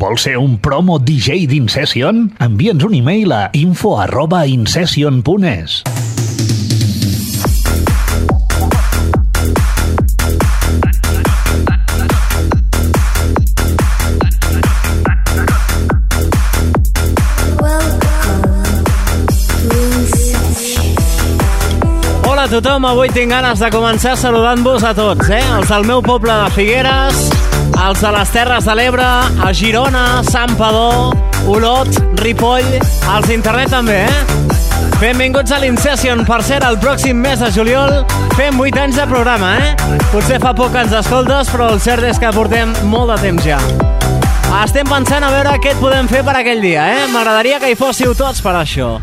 Vols ser un promo DJ d'Incession? Envia'ns un e-mail a info arroba incession.es. Hola a tothom, avui tinc ganes de començar saludant-vos a tots, eh? Els del meu poble de Figueres, els de les Terres de l'Ebre, a Girona, Sant Padó, Olot, Ripoll, els d'internet també, eh? Benvinguts a l'Incession. Per cert, el pròxim mes de juliol fem 8 anys de programa, eh? Potser fa poc ens escoltes, però el cert és que portem molt de temps ja. Estem pensant a veure què et podem fer per aquell dia, eh? M'agradaria que hi fóssiu tots per això.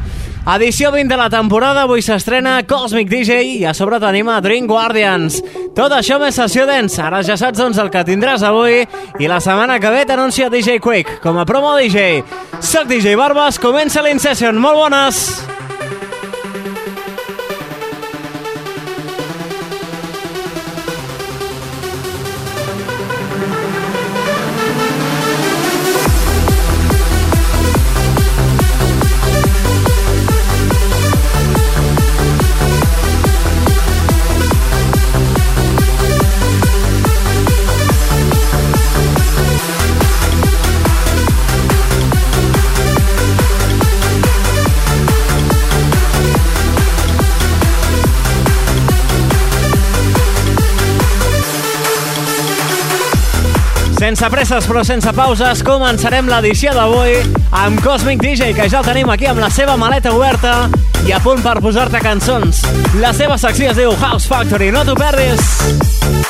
Edició 20 de la temporada, avui s'estrena Cosmic DJ i a sobre tenim a Dream Guardians. Tot això més sessió dance, ara ja saps doncs el que tindràs avui i la setmana que ve t'anuncia DJ Quick com a promo DJ. Soc DJ Barbas, comença l'Incession, molt bones! Sense presses però sense pauses, començarem l'edició d'avui amb Cosmic DJ, que ja el tenim aquí amb la seva maleta oberta i a punt per posar-te cançons. La seva secció es diu House Factory, no t'ho perdis!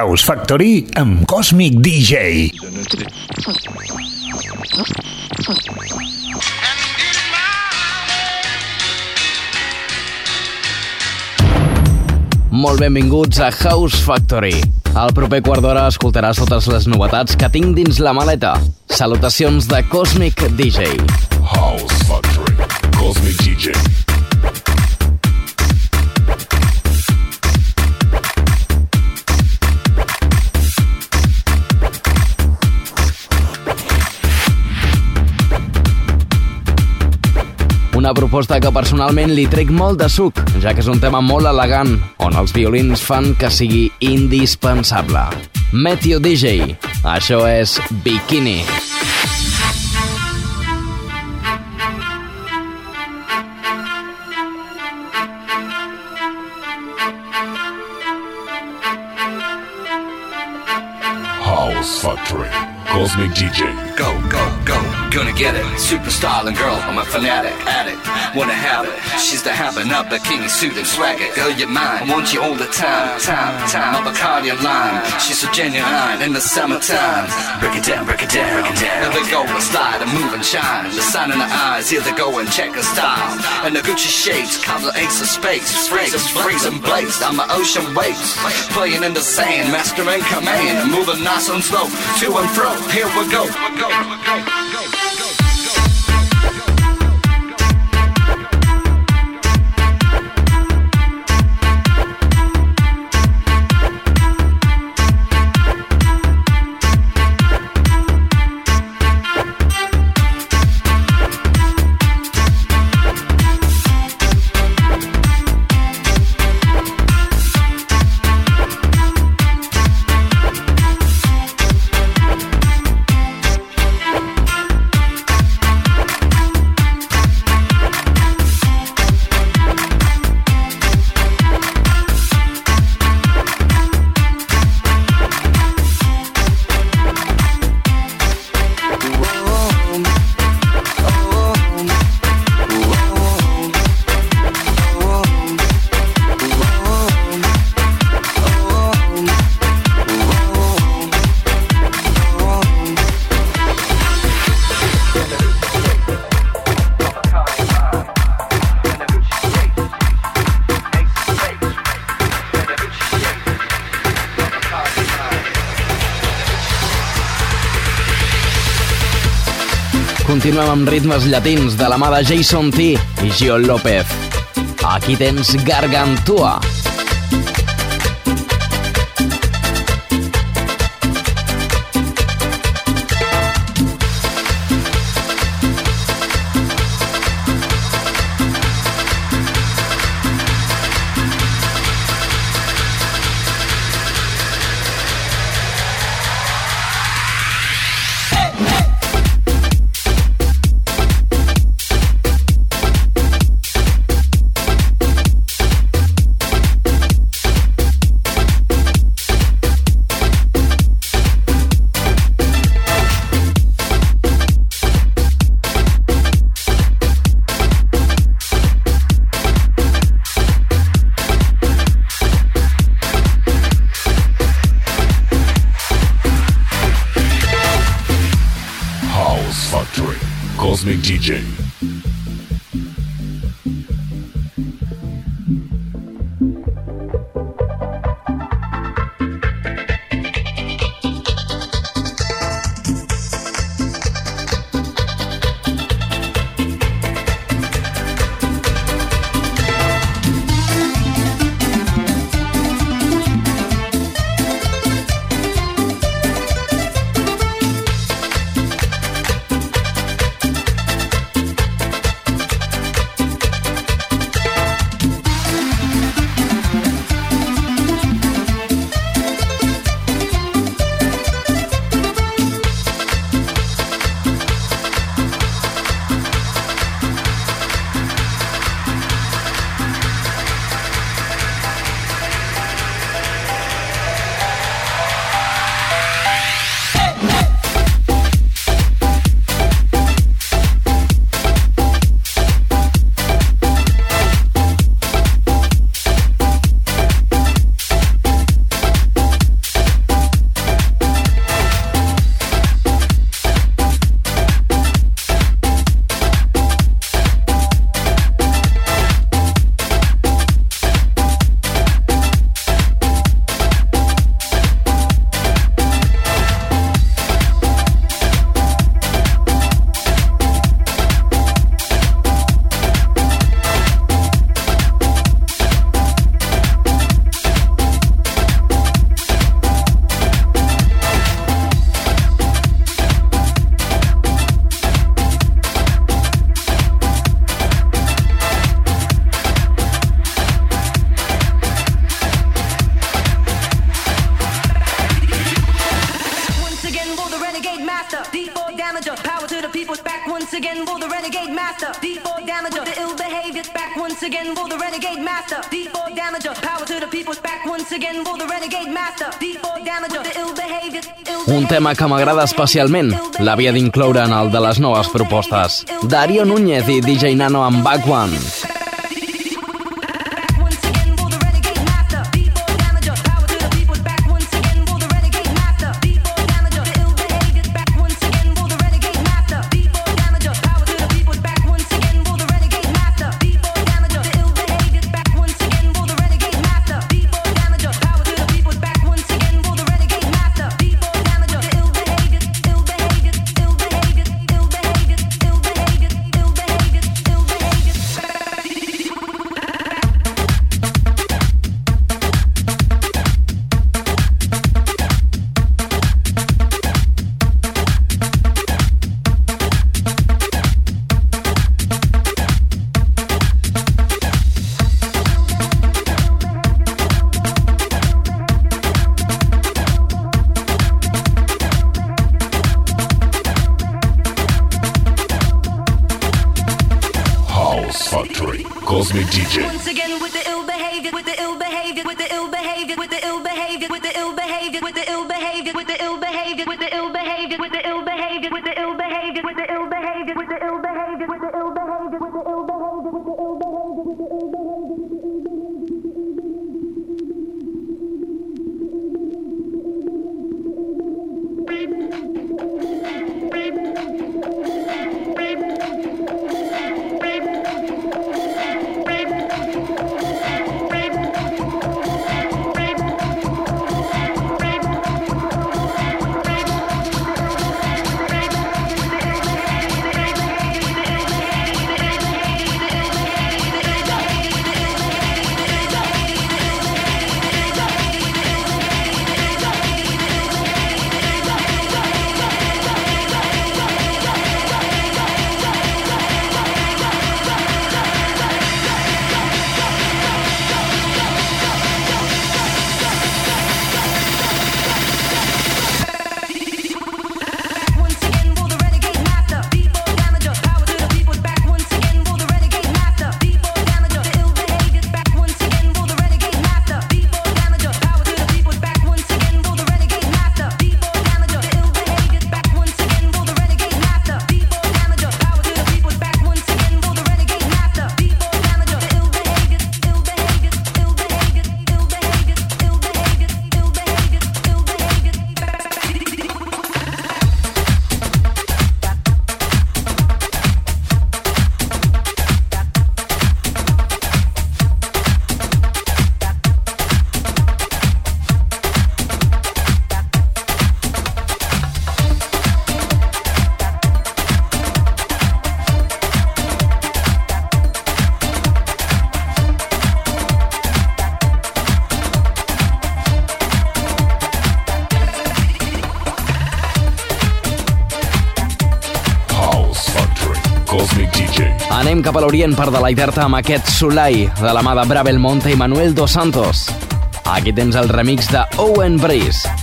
House Factory amb Cosmic DJ. Molt benvinguts a House Factory. Al proper quart d'hora escoltaràs totes les novetats que tinc dins la maleta. Salutacions de Cosmic DJ. House Factory. Cosmic DJ. Una proposta que personalment li trec molt de suc, ja que és un tema molt elegant, on els violins fan que sigui indispensable. Meteo DJ. Això és Bikini. Factory. Cosmic DJ. Go, go, go, gonna get it. Super styling girl, I'm a fanatic, addict. Wanna have it. She's the having up bikini suit and swagger. Girl, you're mine. I want you all the time, time, time. My Bacardi and lime. She's so genuine in the summertime. Break it down, break it down, break it down. They go, and slide and move and shine. The sun in the eyes, here they go and check her style. And the Gucci shades, cover ace of space. Freezing, freezing blades. I'm an ocean waves. Playing in the sand, master in command. Moving nice and slow, to and fro. Here we go. we go, go, go. amb ritmes llatins de la mà de Jason T i Gio López. Aquí tens Gargantua. Gargantua. m'agrada especialment. L'havia d'incloure en el de les noves propostes. Darío Núñez i DJ Nano amb Back One. Anem cap a l'Orient per deleitar-te amb aquest Sulai, de la mà de Brabel Monte i Manuel Dos Santos. Aquí tens el remix de Owen Breeze.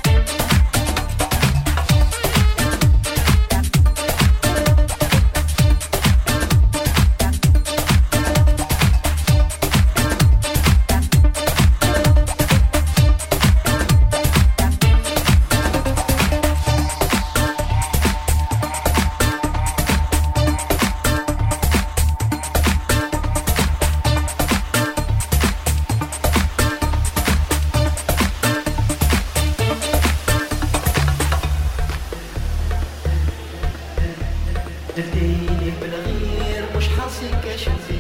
intoxication.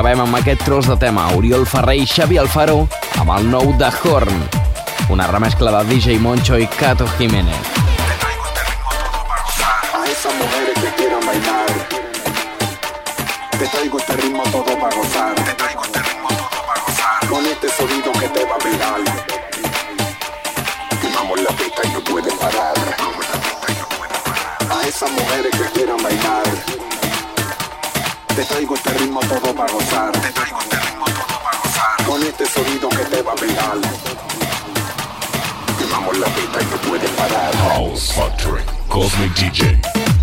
Acabem amb aquest tros de tema, Oriol Ferrer i Xavi Alfaro, amb el Horn. Una remescla de DJ Moncho i Cato Jiménez. esas mujeres que quieran y traigo este ritmo todo para gozar. Te traigo este ritmo todo para gozar. Con este sonido que te va a pegar. Quemamos la pista y no puedes parar. House Factory. Cosmic DJ.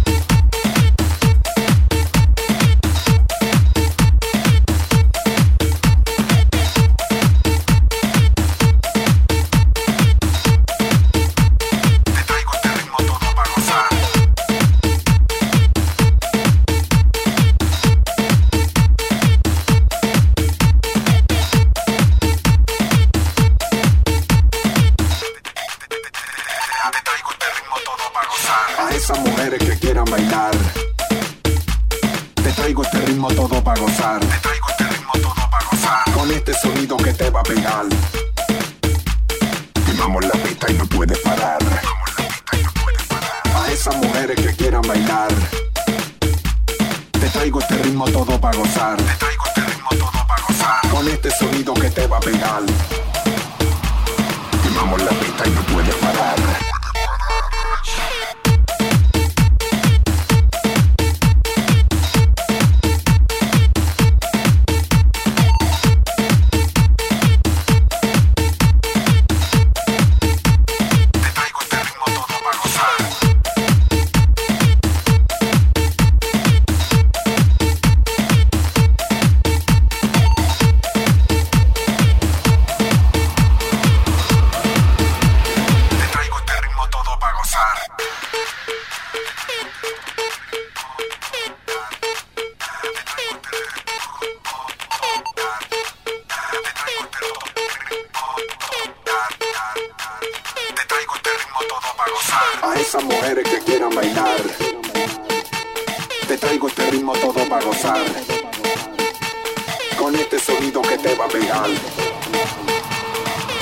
Pegar.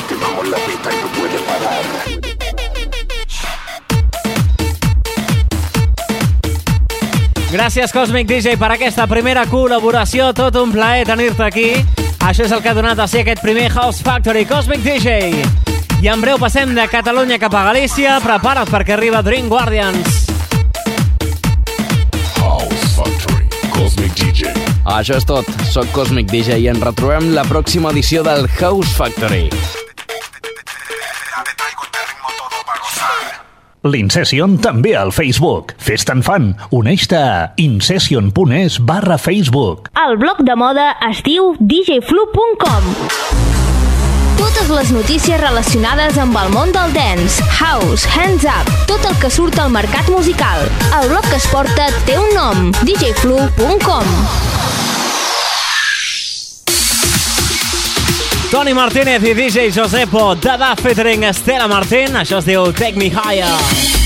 Quemamos la pista y no puedes parar. Gràcies, Cosmic DJ, per aquesta primera col·laboració. Tot un plaer tenir-te aquí. Això és el que ha donat a ser aquest primer House Factory Cosmic DJ. I en breu passem de Catalunya cap a Galícia. Prepara't perquè arriba Dream Guardians. Cosmic DJ. Això és tot. Soc Cosmic DJ i ens retrobem la pròxima edició del House Factory. L'Incession també al Facebook. Fes-te'n fan. Uneix-te a incession.es barra Facebook. El blog de moda es diu djflu.com Totes les notícies relacionades amb el món del dance, house, hands up, tot el que surt al mercat musical. El blog que es porta té un nom, djflu.com Toni Martínez i DJ Josepo, Dada featuring Estela Martín. Això es diu Take Me Higher.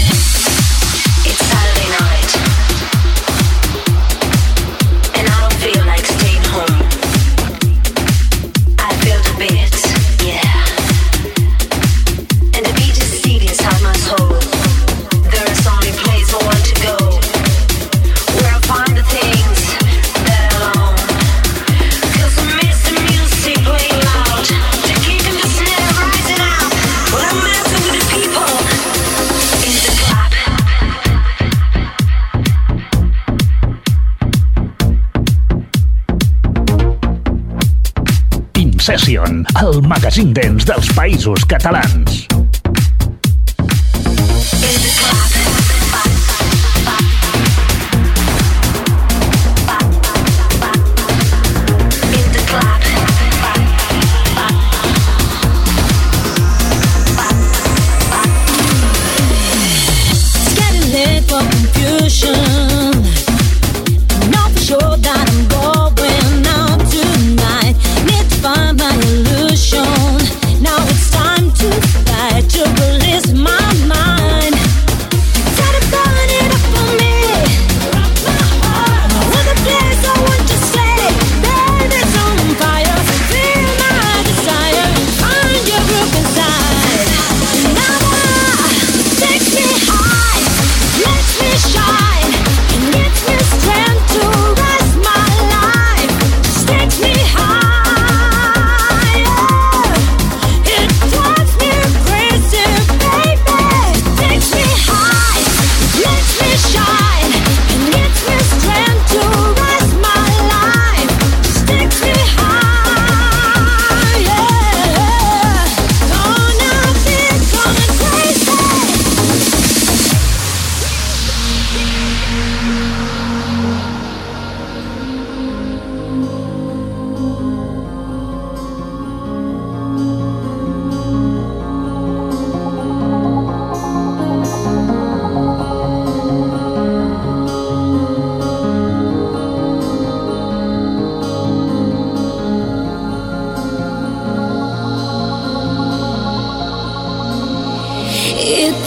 Incession, el magazín dents dels països catalans.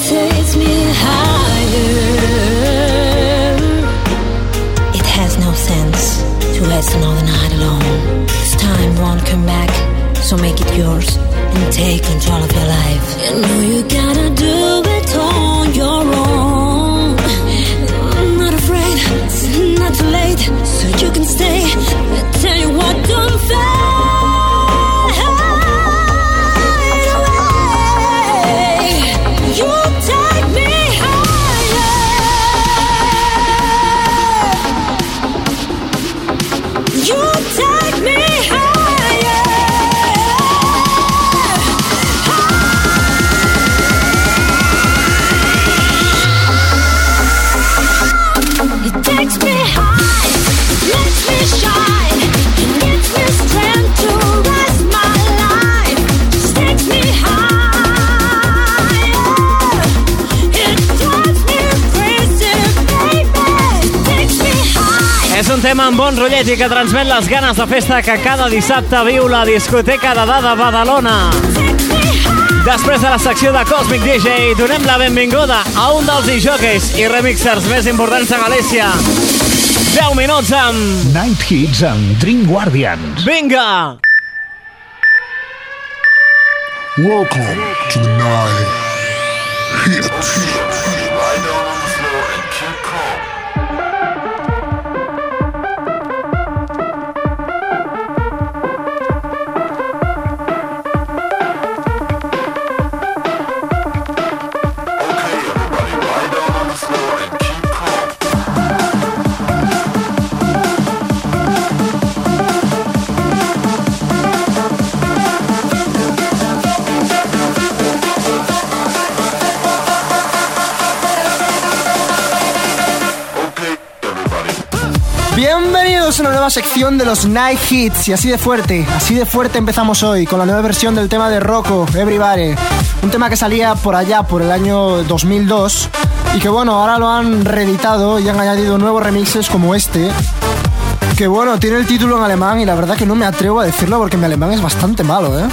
Takes me higher. It has no sense to waste another night alone. This time won't come back, so make it yours and take control of your life. You know you gotta do it on your own. I'm not afraid, it's not too late. so you can stay. I tell you what, don't un tema amb bon rotllet i que transmet les ganes de festa que cada dissabte viu la discoteca de Dada Badalona. Després de la secció de Cosmic DJ, donem la benvinguda a un dels DJs i remixers més importants de Galícia. 10 minuts amb... Night Hits amb Dream Guardians. Vinga! Welcome to the night. Hits. Una nueva sección de los Night Hits y así de fuerte, así de fuerte empezamos hoy con la nueva versión del tema de Rocco, Everybody, un tema que salía por allá por el año 2002 y que bueno, ahora lo han reeditado y han añadido nuevos remixes como este, que bueno, tiene el título en alemán y la verdad que no me atrevo a decirlo porque mi alemán es bastante malo, ¿eh?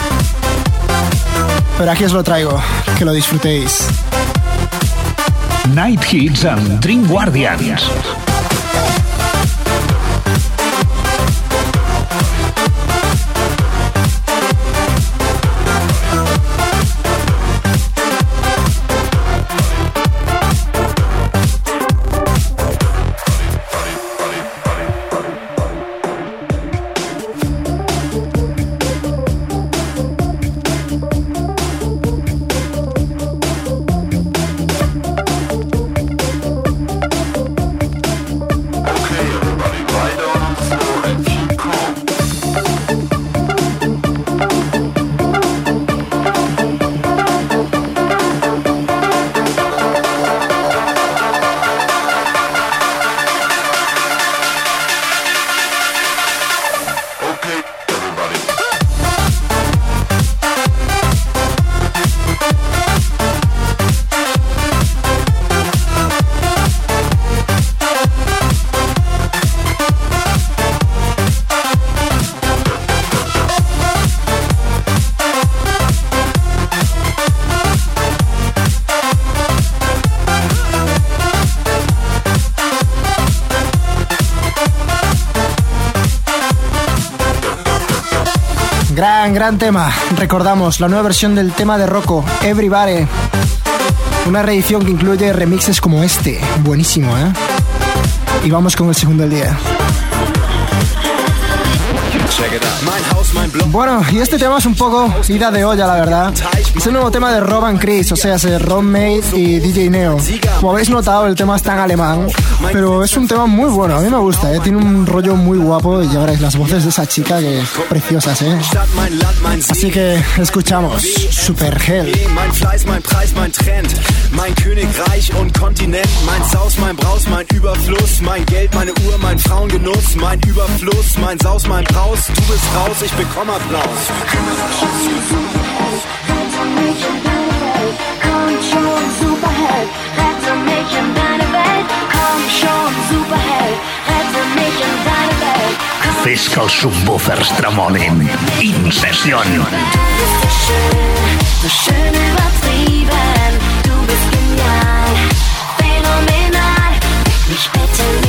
Pero aquí os lo traigo, que lo disfrutéis. Night Hits amb Dream Guardians. Gran, gran tema. Recordamos la nueva versión del tema de Rocco, Everybody. Una reedición que incluye remixes como este. Buenísimo, ¿eh? Y vamos con el segundo día. Bueno, y este tema es un poco ida de olla, la verdad. Es el nuevo tema de Rob and Chris, o sea, es Rob Made y DJ Neo. Como habéis notado, el tema está en alemán, pero es un tema muy bueno, a mí me gusta, ¿eh? tiene un rollo muy guapo y ya veréis las voces de esa chica que preciosas, ¿eh? Así que escuchamos Super Hell. Du bist raus, ich bekomm Applaus. Komm schon, Superheld, rette mich in deine Welt. Komm schon, Superheld, rette mich in deine Welt. Fes que els subwoofers tremolin. Incession. Du bist so schön, so schön übertrieben. Du bist genial, phänomenal. Mich bitte nicht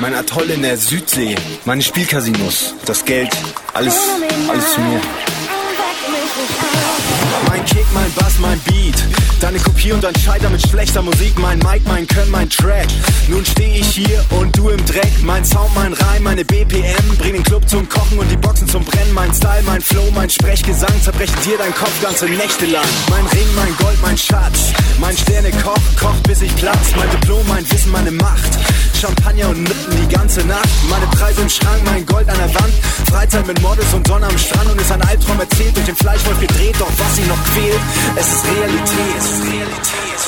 mein Atoll in der Südsee, meine Spielcasinos, das Geld, alles, alles zu mir. Mein Kick, mein Bass, mein Beat. Deine Kopie und dein Scheiter mit schlechter Musik. Mein Mic, mein Können, mein Track. Nun steh ich hier und du im Dreck. Mein Sound, mein Reim, meine BPM. Bring den Club zum Kochen und die Boxen zum Brennen. Mein Style, mein Flow, mein Sprechgesang. Zerbrechen dir dein Kopf ganze Nächte lang. Mein Ring, mein Gold, mein Schatz. Mein Sterne koch, kocht bis ich platz. Mein Diplom, mein Wissen, meine Macht. Champagner und Nutten die ganze Nacht. Meine Preise im Schrank, mein Gold an der Wand. Freizeit mit Models und Sonne am Strand. Und ist ein Albtraum erzählt, durch den Fleischwolf gedreht. Doch was sie noch quält, es ist Realität. Ist Realität.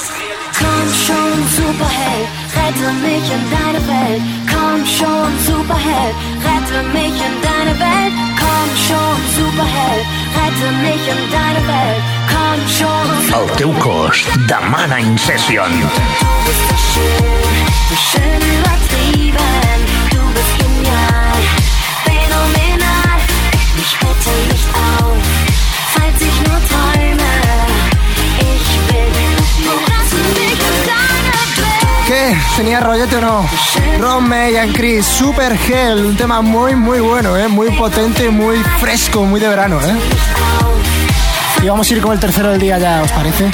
Komm schon, Superheld, rette mich in deine Welt. Komm schon, Superheld, rette mich in deine Welt. Komm schon, Superheld, rette mich in deine Welt. Komm schon. El teu cos demana Incession. Du bist so schön, so schön übertrieben. Du bist genial, phänomenal. Ich bitte nicht auf, falls ich nur träume. ¿Tenía rollete o no? Ron May and Chris, Super Hell, un tema muy muy bueno, ¿eh? muy potente, muy fresco, muy de verano. ¿eh? Y vamos a ir con el tercero del día ya, ¿os parece?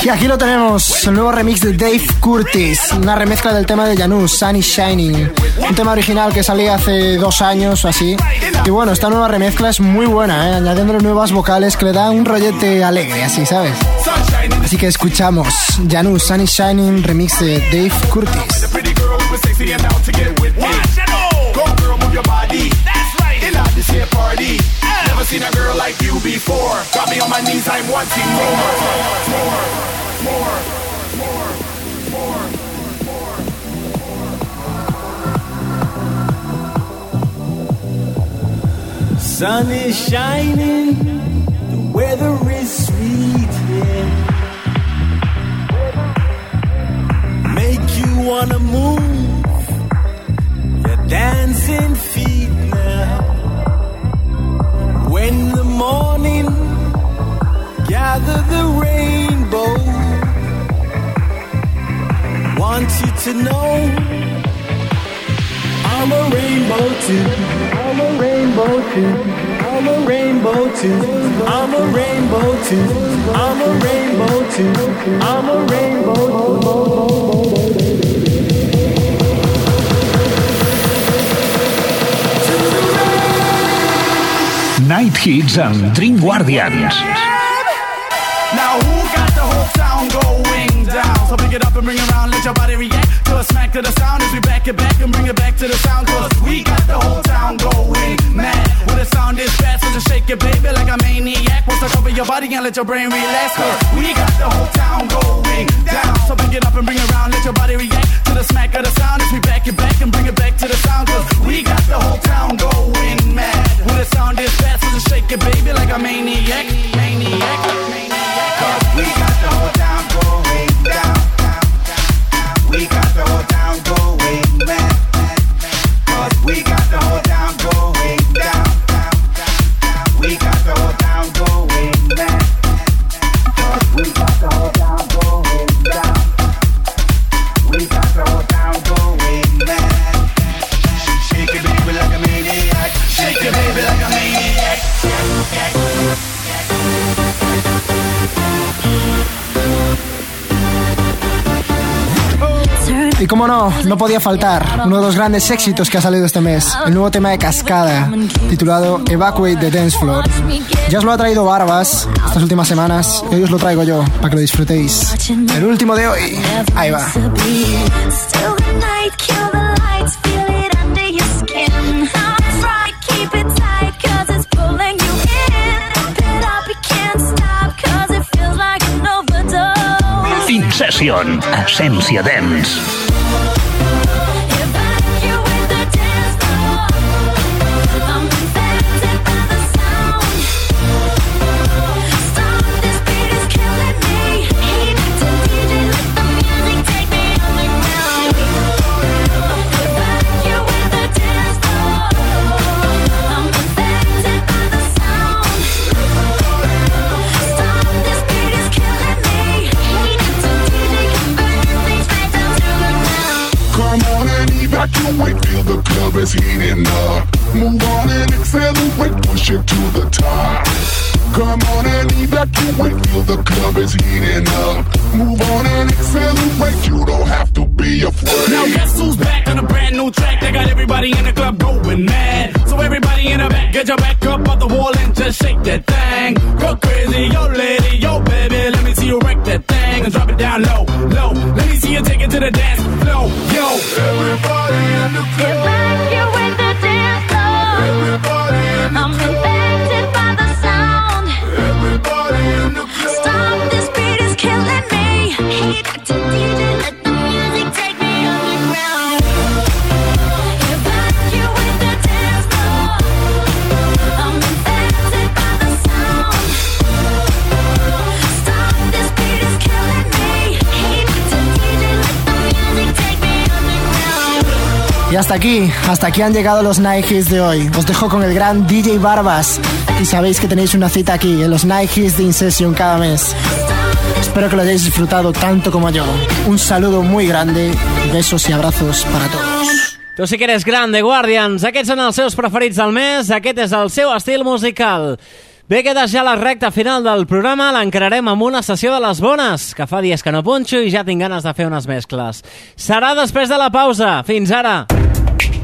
Y aquí lo tenemos, el nuevo remix de Dave Curtis, una remezcla del tema de Janus, Sun is Shining, un tema original que salía hace dos años o así. Y bueno, esta nueva remezcla es muy buena, ¿eh? añadiéndole nuevas vocales que le da un rollete alegre, así, ¿sabes? Así que escuchamos Janus, Sun is Shining, remix de Dave Curtis. Party. Seen a girl like you before. Got me on my knees, I'm wanting more. more. More, more, more, more. Sun is shining, the weather is sweet, yeah. Make you wanna move your dancing feet now. When the morning gather the rainbow, want you to know I'm a rainbow too. I'm a rainbow too. I'm a rainbow too. I'm a rainbow too. I'm a rainbow too. I'm a rainbow Night Hits amb Dream Guardians. Now who got the whole town going down? So pick it up and bring it around, let your body react to a smack to the sound we back it back and bring it back to the sound. Cause we got the whole town going mad. Your body and let your brain relax. We got the whole town going down. So pick it up and bring it around, let your body react to the smack of the sound as we back it back and bring it back to the sound. Cause we got the whole town going mad. When the sound is fast, so just shake it, baby, like a maniac. Maniac. Maniac. We got the whole town going down. We got the whole town como no, no podía faltar uno de los grandes éxitos que ha salido este mes, el nuevo tema de Cascada, titulado Evacuate the Dance Floor. Ya os lo ha traído Barbas estas últimas semanas y hoy os lo traigo yo para que lo disfrutéis. El último de hoy, ahí va. Still the night, is heating up. Move on and accelerate, push it to the top. Come on and evacuate, feel the club is heating up. Move on and accelerate, you don't have to be afraid. Now guess who's back on a brand new track? They got everybody in the club going mad. So everybody in the back, get your back up off the wall and just shake that thing. Go crazy, yo lady, yo baby, let me see you wreck that thing and drop it down low, low. Let me see you take it to the dance floor, yo. Everybody in the club. you with the dance floor. Everybody in the I'm infected hasta aquí, hasta aquí han llegado los Hits de hoy. Os dejo con el gran DJ Barbas y sabéis que tenéis una cita aquí en los Hits de InSession cada mes. Espero que lo hayáis disfrutado tanto como yo. Un saludo muy grande, besos y abrazos para todos. Tu sí que eres grande, Guardians. Aquests són els seus preferits del mes. Aquest és el seu estil musical. Bé, quedes ja la recta final del programa. L'encararem amb una sessió de les bones, que fa dies que no punxo i ja tinc ganes de fer unes mescles. Serà després de la pausa. Fins ara.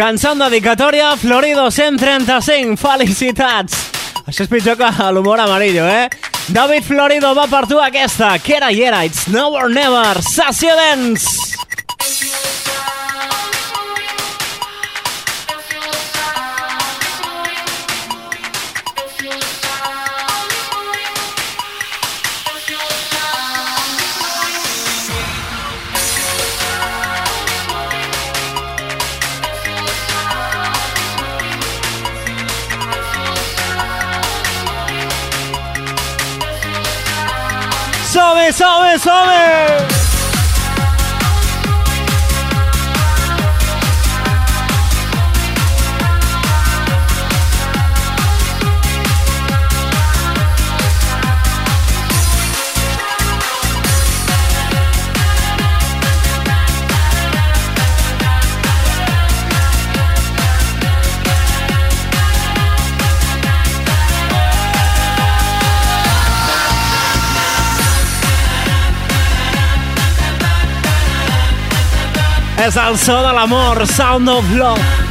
Cançó en dedicatòria, Florido 135. Felicitats! Això és pitjor que l'humor amarillo, eh? David Florido va per tu aquesta. Que era i era. It's now or never. Sessió dens! 上位上位。És el so de l'amor, Sound of Love.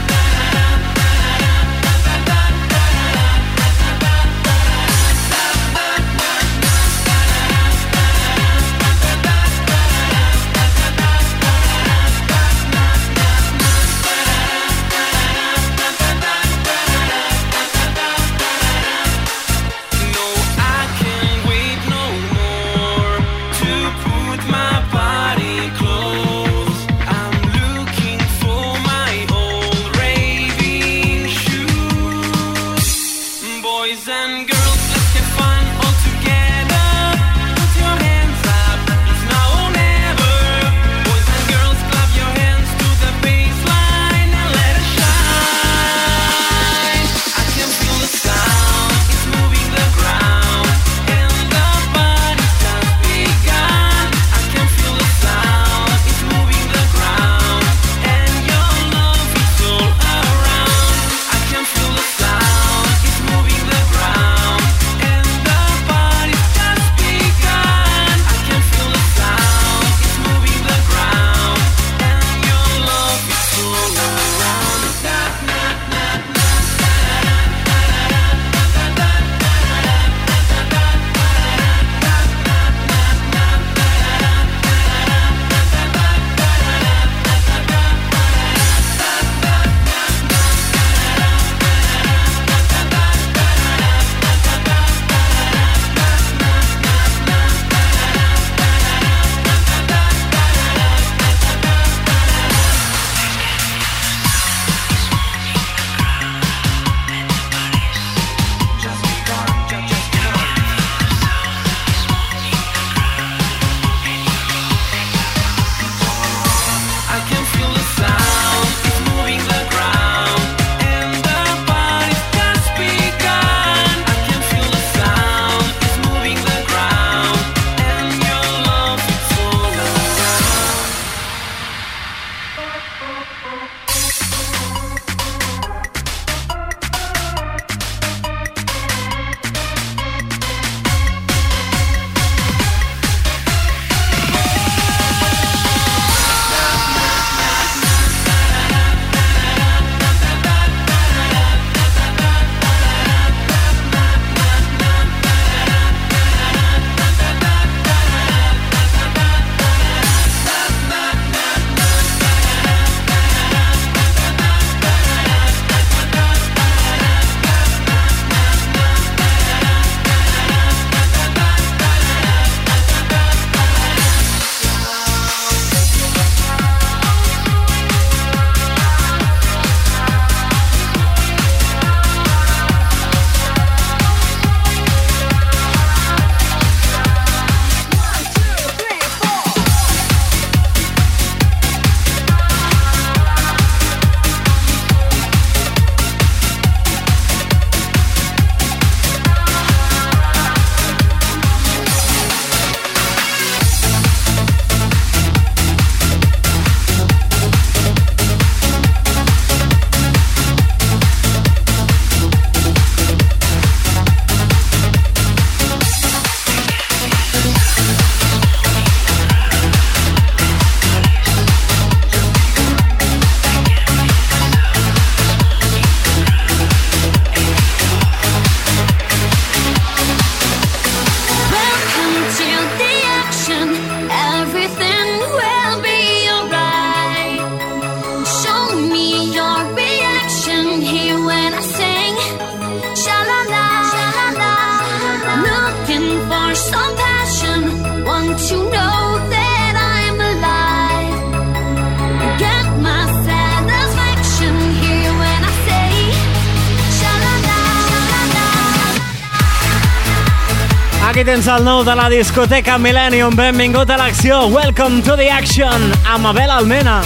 El nou de la discoteca Millennium. Benvingut a l'acció. Welcome to the action. Amb Abel Almena.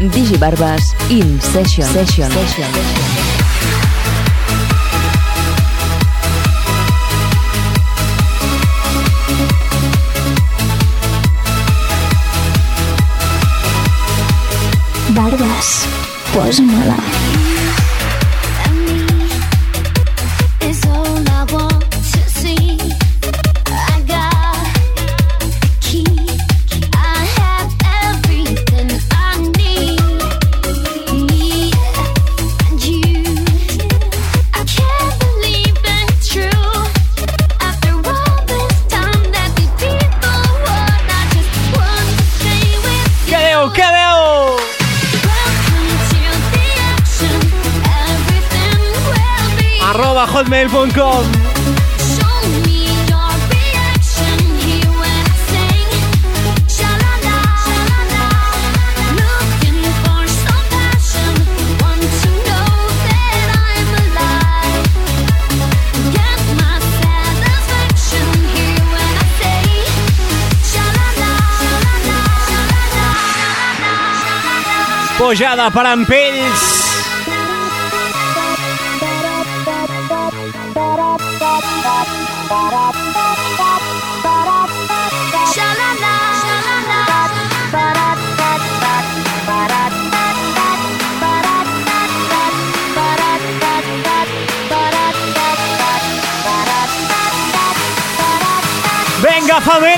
Digi Barbas In Session. Session. Session. Barbas, posa-me-la. hotmail.com Pujada per Empells. 帕梅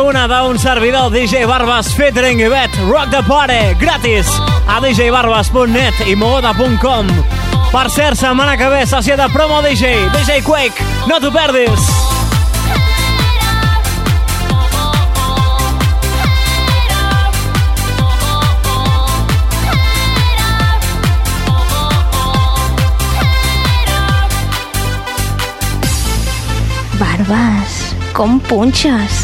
Una d'un servidor DJ Barbas featuring Ivet Rock the Party gratis a djbarbas.net i mogoda.com Per cert, setmana que ve, sessió de promo DJ, DJ Quake, no t'ho perdis! Barbas, com punxes?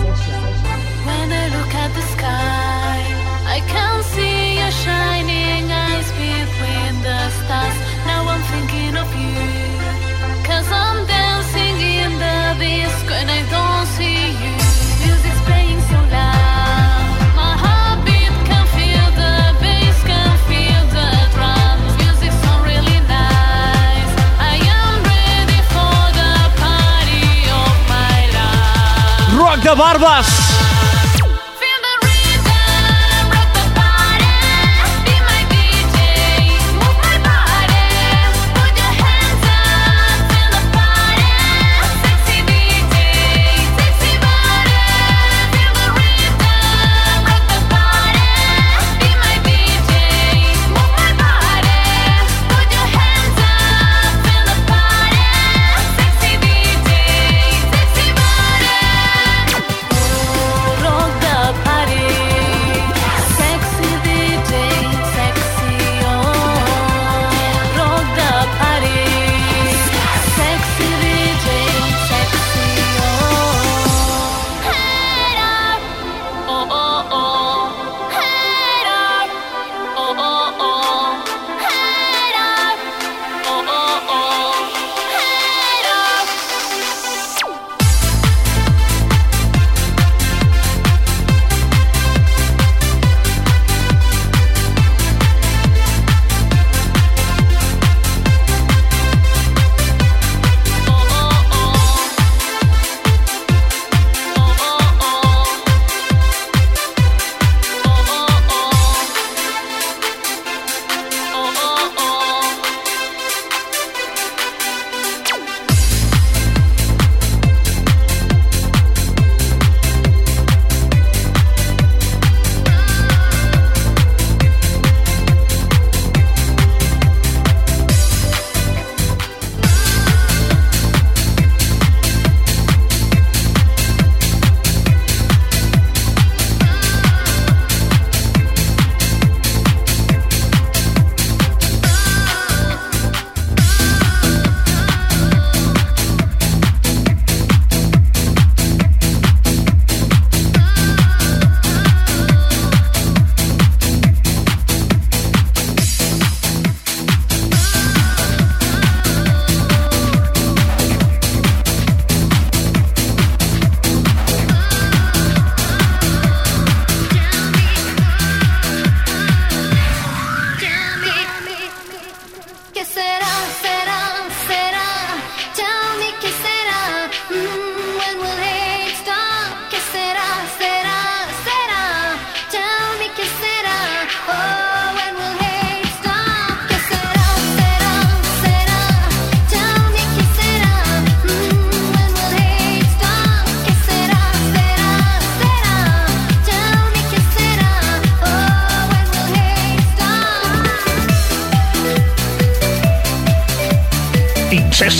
Barbas.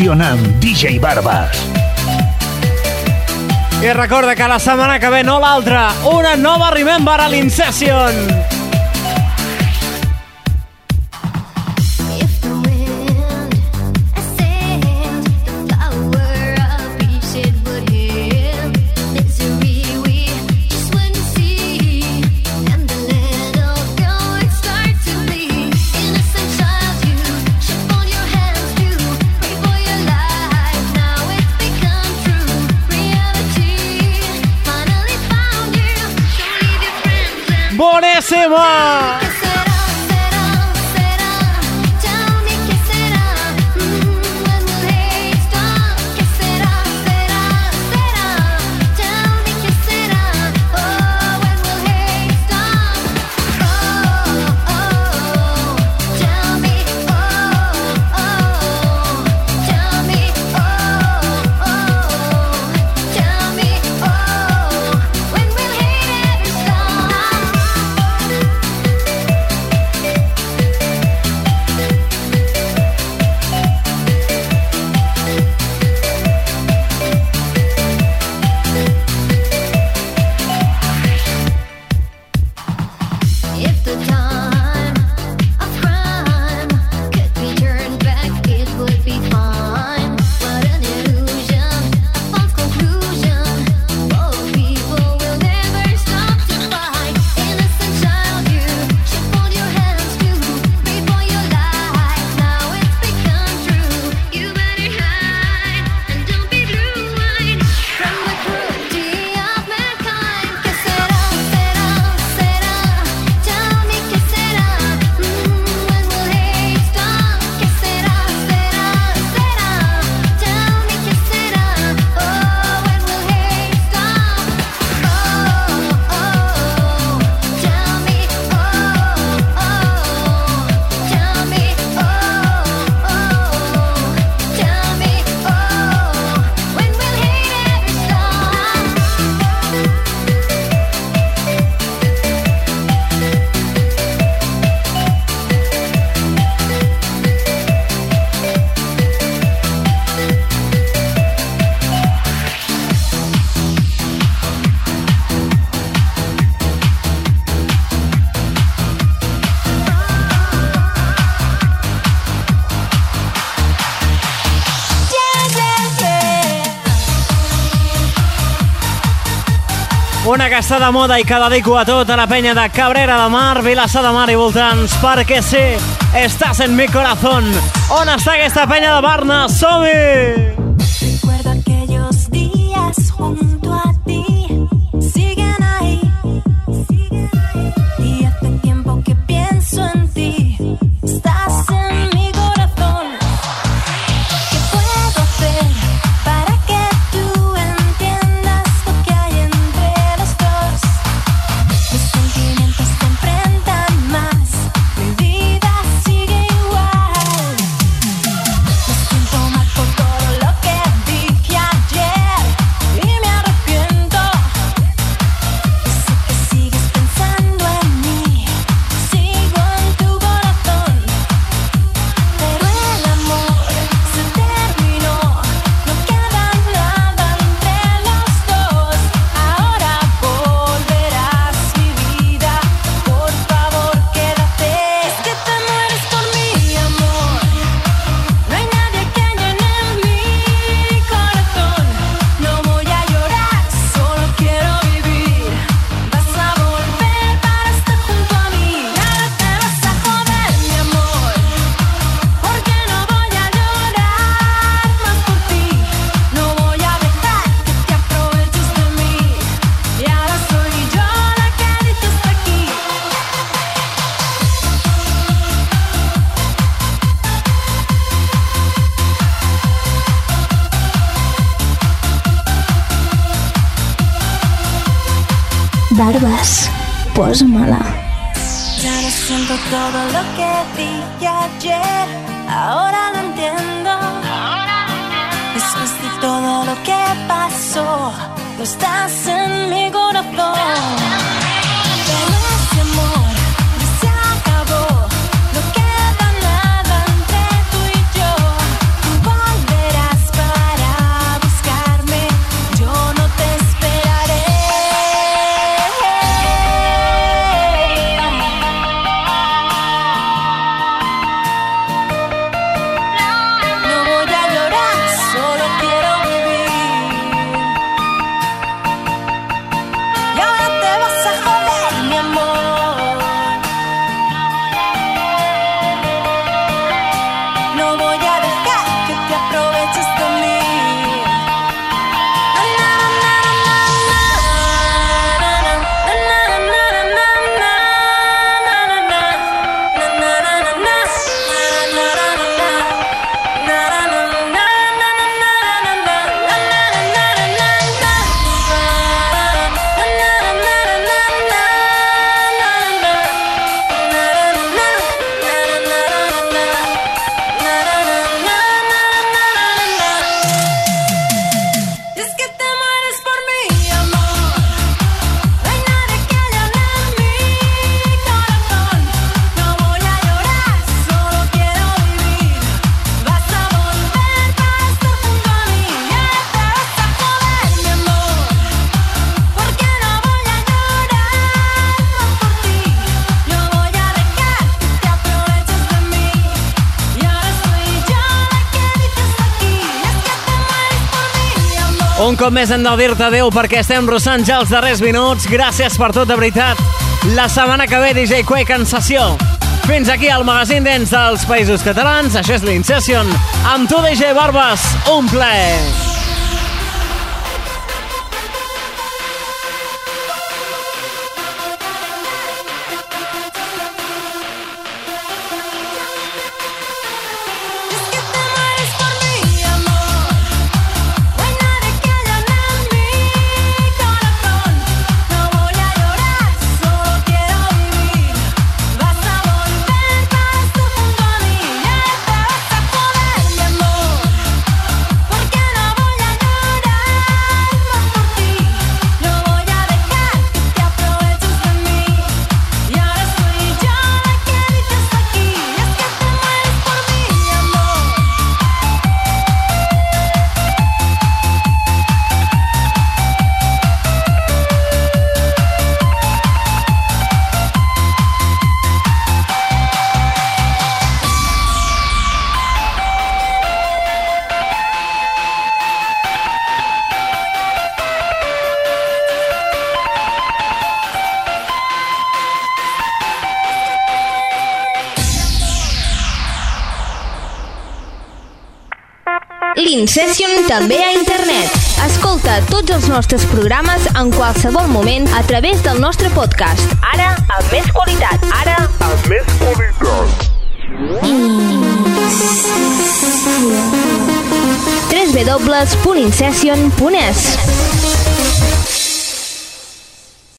sessions amb DJ Barbas. I recorda que la setmana que ve, no l'altra, una nova Remember a l'Incession. setmana que està de moda i que dedico a tot a la penya de Cabrera de Mar, Vilassar de Mar i voltants, perquè sí, estàs en mi corazón. On està aquesta penya de Barna? Som-hi! cop més hem de dir-te adeu perquè estem rossant ja els darrers minuts. Gràcies per tot, de veritat. La setmana que ve, DJ Quake en sessió. Fins aquí al magazín d'ens dels Països Catalans. Això és l'Incession. Amb tu, DJ Barbas, un plaer. També a internet. Escolta tots els nostres programes en qualsevol moment a través del nostre podcast. Ara, amb més qualitat. Ara, amb més qualitat. www.insession.es